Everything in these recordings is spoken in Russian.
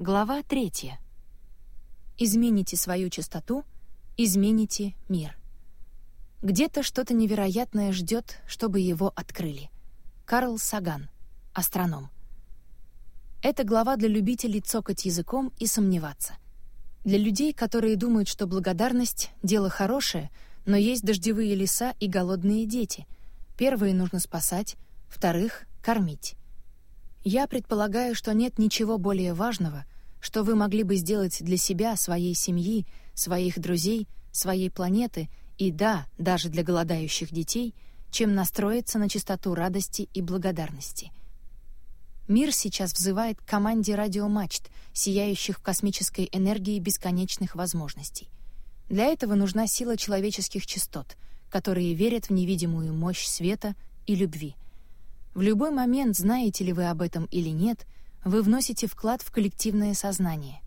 Глава третья. Измените свою частоту, измените мир. Где-то что-то невероятное ждет, чтобы его открыли. Карл Саган, астроном. Это глава для любителей цокать языком и сомневаться. Для людей, которые думают, что благодарность — дело хорошее, но есть дождевые леса и голодные дети. Первые нужно спасать, вторых — кормить. Я предполагаю, что нет ничего более важного, что вы могли бы сделать для себя, своей семьи, своих друзей, своей планеты и, да, даже для голодающих детей, чем настроиться на чистоту радости и благодарности. Мир сейчас взывает к команде радиомачт, сияющих в космической энергии бесконечных возможностей. Для этого нужна сила человеческих частот, которые верят в невидимую мощь света и любви — в любой момент, знаете ли вы об этом или нет, вы вносите вклад в коллективное сознание.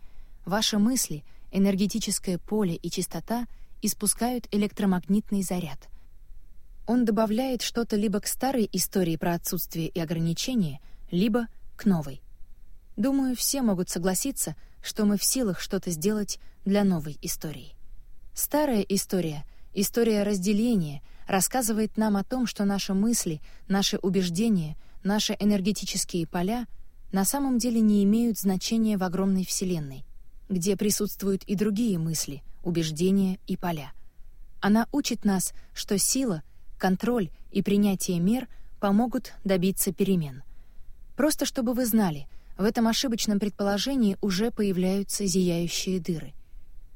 Ваши мысли, энергетическое поле и частота испускают электромагнитный заряд. Он добавляет что-то либо к старой истории про отсутствие и ограничения, либо к новой. Думаю, все могут согласиться, что мы в силах что-то сделать для новой истории. Старая история — история разделения — рассказывает нам о том, что наши мысли, наши убеждения, наши энергетические поля на самом деле не имеют значения в огромной Вселенной, где присутствуют и другие мысли, убеждения и поля. Она учит нас, что сила, контроль и принятие мер помогут добиться перемен. Просто чтобы вы знали, в этом ошибочном предположении уже появляются зияющие дыры.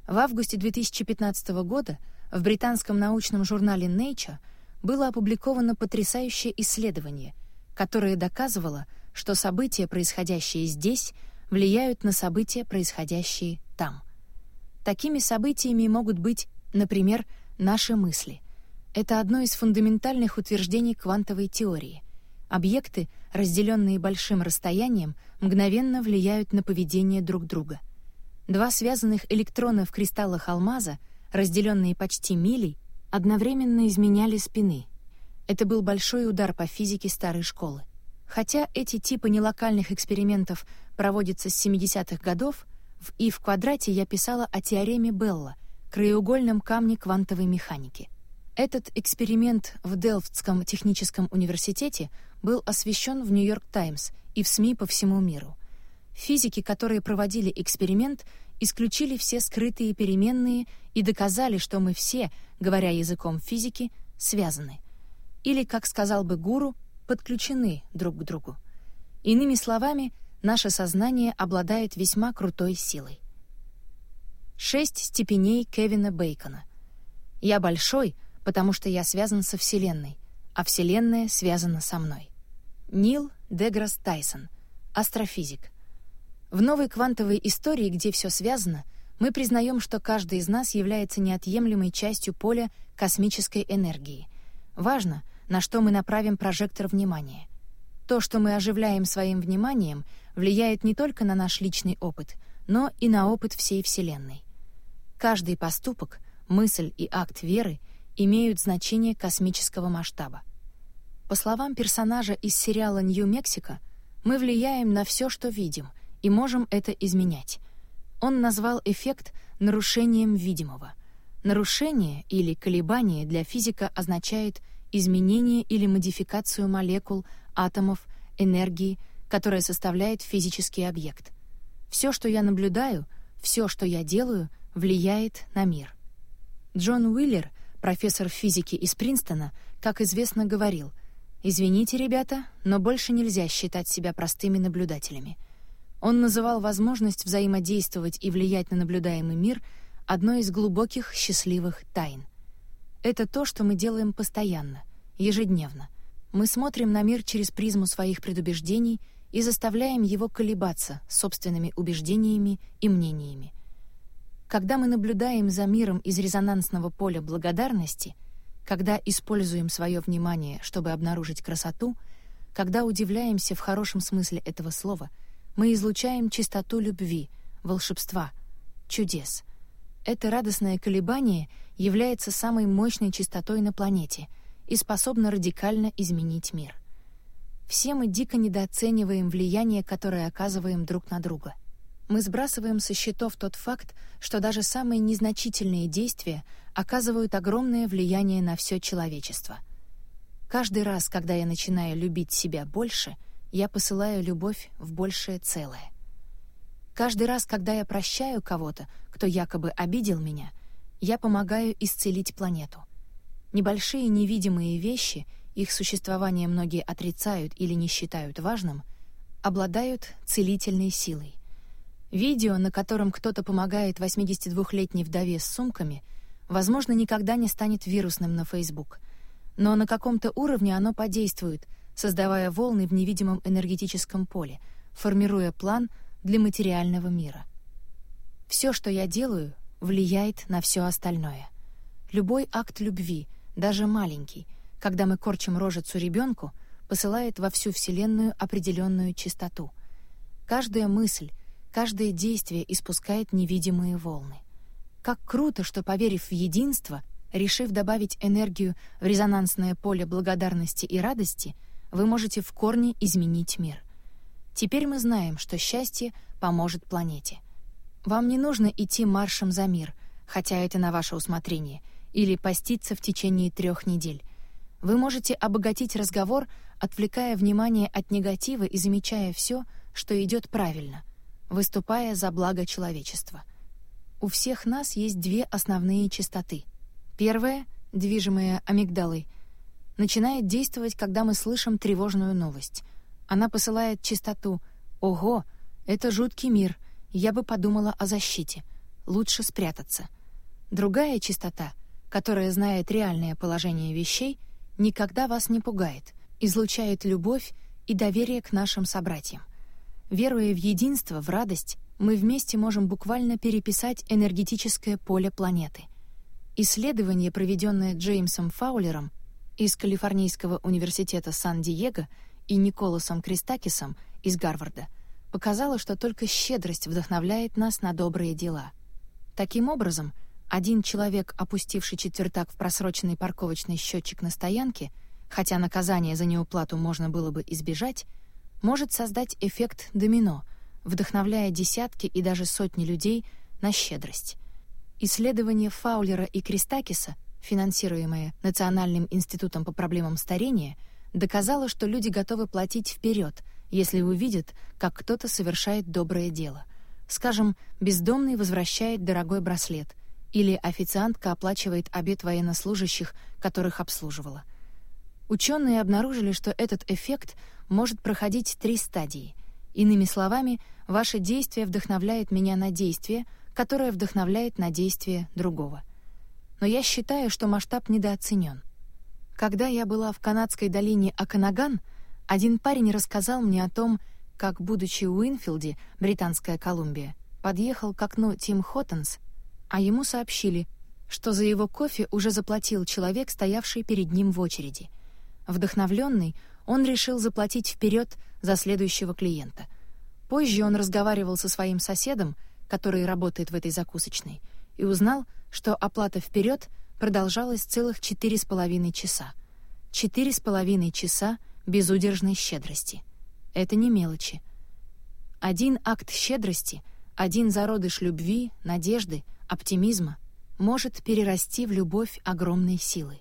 В августе 2015 года — в британском научном журнале Nature было опубликовано потрясающее исследование, которое доказывало, что события, происходящие здесь, влияют на события, происходящие там. Такими событиями могут быть, например, наши мысли. Это одно из фундаментальных утверждений квантовой теории. Объекты, разделенные большим расстоянием, мгновенно влияют на поведение друг друга. Два связанных электрона в кристаллах алмаза — разделенные почти милей, одновременно изменяли спины. Это был большой удар по физике старой школы. Хотя эти типы нелокальных экспериментов проводятся с 70-х годов, в «И в квадрате» я писала о теореме Белла, краеугольном камне квантовой механики. Этот эксперимент в Делфтском техническом университете был освещен в «Нью-Йорк Таймс» и в СМИ по всему миру. Физики, которые проводили эксперимент, исключили все скрытые переменные и доказали, что мы все, говоря языком физики, связаны. Или, как сказал бы гуру, подключены друг к другу. Иными словами, наше сознание обладает весьма крутой силой. Шесть степеней Кевина Бейкона. Я большой, потому что я связан со Вселенной, а Вселенная связана со мной. Нил Деграсс Тайсон, астрофизик. В новой квантовой истории, где все связано, мы признаем, что каждый из нас является неотъемлемой частью поля космической энергии. Важно, на что мы направим прожектор внимания. То, что мы оживляем своим вниманием, влияет не только на наш личный опыт, но и на опыт всей Вселенной. Каждый поступок, мысль и акт веры имеют значение космического масштаба. По словам персонажа из сериала «Нью-Мексико», мы влияем на все, что видим — и можем это изменять. Он назвал эффект нарушением видимого. Нарушение или колебание для физика означает изменение или модификацию молекул, атомов, энергии, которая составляет физический объект. Все, что я наблюдаю, все, что я делаю, влияет на мир. Джон Уиллер, профессор физики из Принстона, как известно, говорил, «Извините, ребята, но больше нельзя считать себя простыми наблюдателями. Он называл возможность взаимодействовать и влиять на наблюдаемый мир одной из глубоких счастливых тайн. Это то, что мы делаем постоянно, ежедневно. Мы смотрим на мир через призму своих предубеждений и заставляем его колебаться собственными убеждениями и мнениями. Когда мы наблюдаем за миром из резонансного поля благодарности, когда используем свое внимание, чтобы обнаружить красоту, когда удивляемся в хорошем смысле этого слова — мы излучаем чистоту любви, волшебства, чудес. Это радостное колебание является самой мощной частотой на планете и способно радикально изменить мир. Все мы дико недооцениваем влияние, которое оказываем друг на друга. Мы сбрасываем со счетов тот факт, что даже самые незначительные действия оказывают огромное влияние на все человечество. Каждый раз, когда я начинаю любить себя больше, я посылаю любовь в большее целое. Каждый раз, когда я прощаю кого-то, кто якобы обидел меня, я помогаю исцелить планету. Небольшие невидимые вещи, их существование многие отрицают или не считают важным, обладают целительной силой. Видео, на котором кто-то помогает 82-летней вдове с сумками, возможно, никогда не станет вирусным на Facebook. Но на каком-то уровне оно подействует, создавая волны в невидимом энергетическом поле, формируя план для материального мира. Все, что я делаю, влияет на все остальное. Любой акт любви, даже маленький, когда мы корчим рожицу ребенку, посылает во всю Вселенную определенную частоту. Каждая мысль, каждое действие испускает невидимые волны. Как круто, что, поверив в единство, решив добавить энергию в резонансное поле благодарности и радости, вы можете в корне изменить мир. Теперь мы знаем, что счастье поможет планете. Вам не нужно идти маршем за мир, хотя это на ваше усмотрение, или поститься в течение трех недель. Вы можете обогатить разговор, отвлекая внимание от негатива и замечая все, что идет правильно, выступая за благо человечества. У всех нас есть две основные частоты. Первая, движимая амигдалой, начинает действовать, когда мы слышим тревожную новость. Она посылает частоту «Ого, это жуткий мир, я бы подумала о защите. Лучше спрятаться». Другая частота, которая знает реальное положение вещей, никогда вас не пугает, излучает любовь и доверие к нашим собратьям. Веруя в единство, в радость, мы вместе можем буквально переписать энергетическое поле планеты. Исследование, проведенное Джеймсом Фаулером из Калифорнийского университета Сан-Диего и Николасом Кристакисом из Гарварда, показало, что только щедрость вдохновляет нас на добрые дела. Таким образом, один человек, опустивший четвертак в просроченный парковочный счетчик на стоянке, хотя наказание за неуплату можно было бы избежать, может создать эффект домино, вдохновляя десятки и даже сотни людей на щедрость. Исследование Фаулера и Кристакиса, финансируемое Национальным институтом по проблемам старения, доказало, что люди готовы платить вперед, если увидят, как кто-то совершает доброе дело. Скажем, бездомный возвращает дорогой браслет, или официантка оплачивает обед военнослужащих, которых обслуживала. Ученые обнаружили, что этот эффект может проходить три стадии. Иными словами, ваше действие вдохновляет меня на действие, которое вдохновляет на действие другого. Но я считаю, что масштаб недооценен. Когда я была в канадской долине Аканаган, один парень рассказал мне о том, как, будучи в Уинфилде, Британская Колумбия, подъехал к окну Тим Хоттенс, а ему сообщили, что за его кофе уже заплатил человек, стоявший перед ним в очереди. Вдохновленный, он решил заплатить вперед за следующего клиента. Позже он разговаривал со своим соседом, который работает в этой закусочной, и узнал, что оплата вперед продолжалась целых четыре с половиной часа. Четыре с половиной часа безудержной щедрости. Это не мелочи. Один акт щедрости, один зародыш любви, надежды, оптимизма может перерасти в любовь огромной силы.